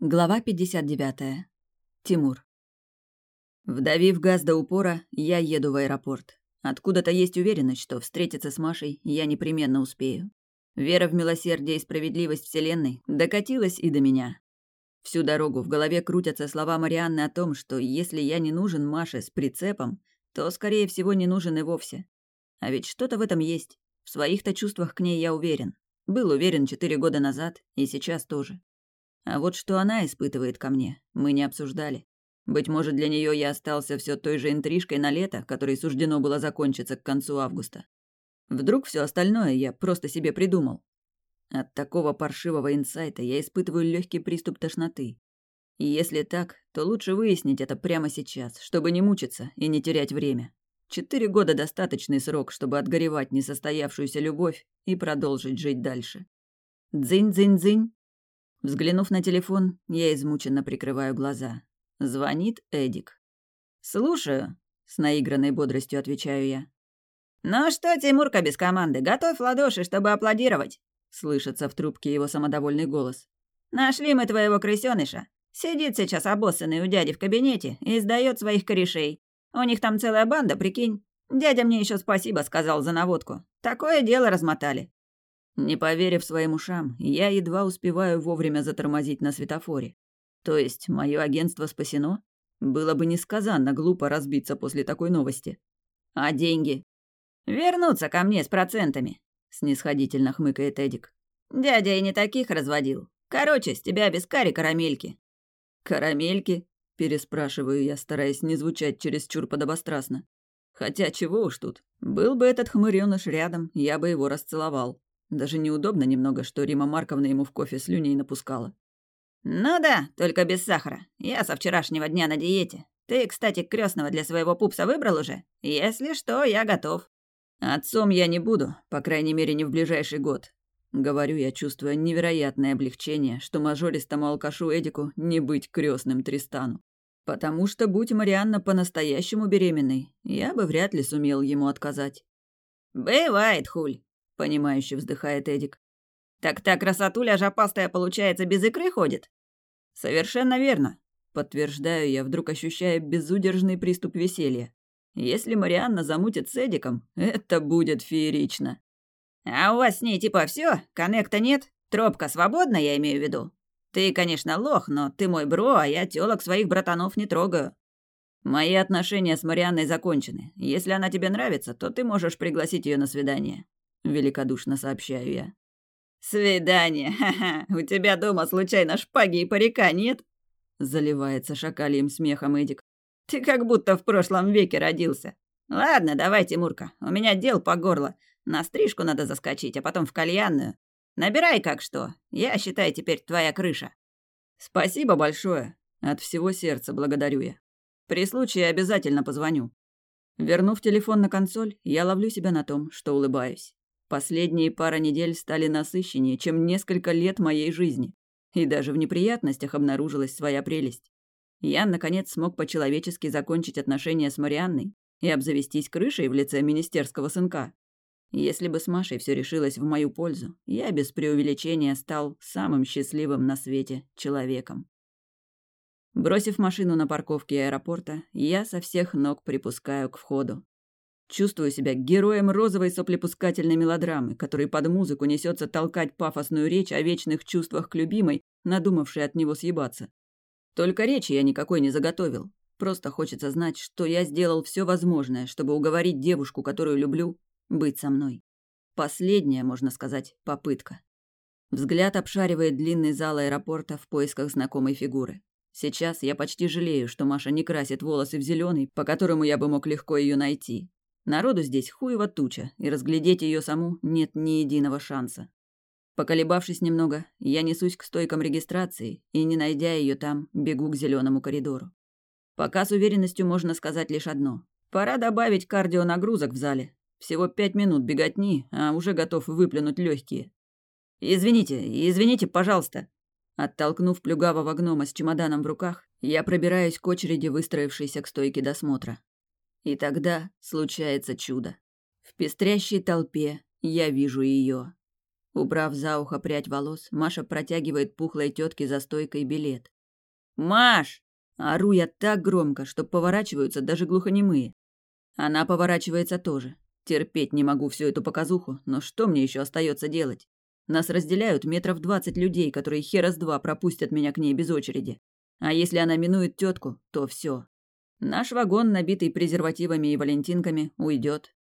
Глава 59. Тимур. Вдавив газ до упора, я еду в аэропорт. Откуда-то есть уверенность, что встретиться с Машей я непременно успею. Вера в милосердие и справедливость Вселенной докатилась и до меня. Всю дорогу в голове крутятся слова Марианны о том, что если я не нужен Маше с прицепом, то, скорее всего, не нужен и вовсе. А ведь что-то в этом есть. В своих-то чувствах к ней я уверен. Был уверен четыре года назад и сейчас тоже. А вот что она испытывает ко мне, мы не обсуждали. Быть может, для нее я остался все той же интрижкой на лето, которой суждено было закончиться к концу августа. Вдруг все остальное я просто себе придумал. От такого паршивого инсайта я испытываю легкий приступ тошноты. И если так, то лучше выяснить это прямо сейчас, чтобы не мучиться и не терять время. Четыре года – достаточный срок, чтобы отгоревать несостоявшуюся любовь и продолжить жить дальше. Дзынь-дзынь-дзынь. Взглянув на телефон, я измученно прикрываю глаза. Звонит Эдик. «Слушаю», — с наигранной бодростью отвечаю я. «Ну что, Тимурка без команды, готовь ладоши, чтобы аплодировать», — слышится в трубке его самодовольный голос. «Нашли мы твоего крысёныша. Сидит сейчас обоссанный у дяди в кабинете и сдаёт своих корешей. У них там целая банда, прикинь. Дядя мне ещё спасибо сказал за наводку. Такое дело размотали. Не поверив своим ушам, я едва успеваю вовремя затормозить на светофоре. То есть мое агентство спасено? Было бы несказанно глупо разбиться после такой новости. А деньги? Вернуться ко мне с процентами, снисходительно хмыкает Эдик. Дядя и не таких разводил. Короче, с тебя без кари карамельки. Карамельки? Переспрашиваю я, стараясь не звучать чересчур подобострастно. Хотя чего уж тут. Был бы этот хмырёныш рядом, я бы его расцеловал. Даже неудобно немного, что Рима Марковна ему в кофе слюней напускала. «Ну да, только без сахара. Я со вчерашнего дня на диете. Ты, кстати, крестного для своего пупса выбрал уже? Если что, я готов». «Отцом я не буду, по крайней мере, не в ближайший год», — говорю я, чувствуя невероятное облегчение, что мажористому алкашу Эдику не быть крестным Тристану. Потому что, будь Марианна по-настоящему беременной, я бы вряд ли сумел ему отказать. «Бывает, хуль понимающе вздыхает Эдик. Так та красотуля жопастая, получается, без икры ходит? Совершенно верно, подтверждаю я, вдруг ощущая безудержный приступ веселья. Если Марианна замутит с Эдиком, это будет феерично. А у вас с ней типа все, коннекта нет? Тропка свободна, я имею в виду. Ты, конечно, лох, но ты мой бро, а я тёлок своих братанов не трогаю. Мои отношения с Марианной закончены. Если она тебе нравится, то ты можешь пригласить ее на свидание великодушно сообщаю я. «Свидание! Ха-ха! У тебя дома случайно шпаги и парика нет?» Заливается шакалием смехом Эдик. «Ты как будто в прошлом веке родился. Ладно, давай, Тимурка, у меня дел по горло. На стрижку надо заскочить, а потом в кальянную. Набирай как что. Я, считай, теперь твоя крыша». «Спасибо большое. От всего сердца благодарю я. При случае обязательно позвоню». Вернув телефон на консоль, я ловлю себя на том, что улыбаюсь. Последние пара недель стали насыщеннее, чем несколько лет моей жизни. И даже в неприятностях обнаружилась своя прелесть. Я, наконец, смог по-человечески закончить отношения с Марианной и обзавестись крышей в лице министерского сынка. Если бы с Машей все решилось в мою пользу, я без преувеличения стал самым счастливым на свете человеком. Бросив машину на парковке аэропорта, я со всех ног припускаю к входу. Чувствую себя героем розовой соплепускательной мелодрамы, который под музыку несется толкать пафосную речь о вечных чувствах к любимой, надумавшей от него съебаться. Только речи я никакой не заготовил. Просто хочется знать, что я сделал все возможное, чтобы уговорить девушку, которую люблю, быть со мной. Последняя, можно сказать, попытка. Взгляд обшаривает длинный зал аэропорта в поисках знакомой фигуры. Сейчас я почти жалею, что Маша не красит волосы в зеленый, по которому я бы мог легко ее найти. Народу здесь хуево туча, и разглядеть ее саму нет ни единого шанса. Поколебавшись немного, я несусь к стойкам регистрации и, не найдя ее там, бегу к зеленому коридору. Пока с уверенностью можно сказать лишь одно. Пора добавить кардионагрузок в зале. Всего пять минут беготни, а уже готов выплюнуть легкие. «Извините, извините, пожалуйста». Оттолкнув плюгавого гнома с чемоданом в руках, я пробираюсь к очереди, выстроившейся к стойке досмотра. И тогда случается чудо. В пестрящей толпе я вижу ее. Убрав за ухо прядь волос, Маша протягивает пухлой тетке за стойкой билет. «Маш!» Ору я так громко, что поворачиваются даже глухонемые. Она поворачивается тоже. Терпеть не могу всю эту показуху, но что мне еще остается делать? Нас разделяют метров двадцать людей, которые хера с два пропустят меня к ней без очереди. А если она минует тетку, то все. Наш вагон, набитый презервативами и валентинками, уйдет.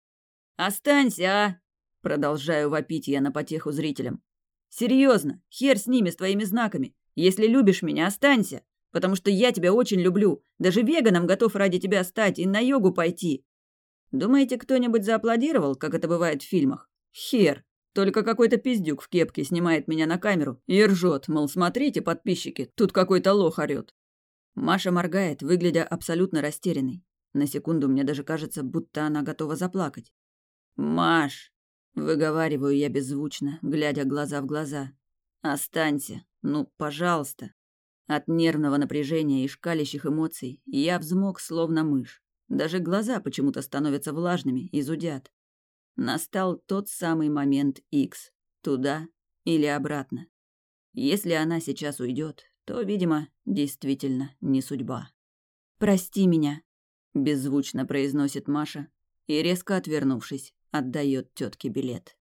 «Останься, а!» Продолжаю вопить я на потеху зрителям. «Серьезно, хер с ними, с твоими знаками. Если любишь меня, останься, потому что я тебя очень люблю. Даже веганом готов ради тебя стать и на йогу пойти. Думаете, кто-нибудь зааплодировал, как это бывает в фильмах? Хер. Только какой-то пиздюк в кепке снимает меня на камеру и ржет, мол, смотрите, подписчики, тут какой-то лох орёт. Маша моргает, выглядя абсолютно растерянной. На секунду мне даже кажется, будто она готова заплакать. «Маш!» — выговариваю я беззвучно, глядя глаза в глаза. «Останься, ну, пожалуйста». От нервного напряжения и шкалящих эмоций я взмок, словно мышь. Даже глаза почему-то становятся влажными и зудят. Настал тот самый момент X. Туда или обратно. Если она сейчас уйдет, то, видимо, действительно не судьба. «Прости меня», — беззвучно произносит Маша и, резко отвернувшись, отдает тетке билет.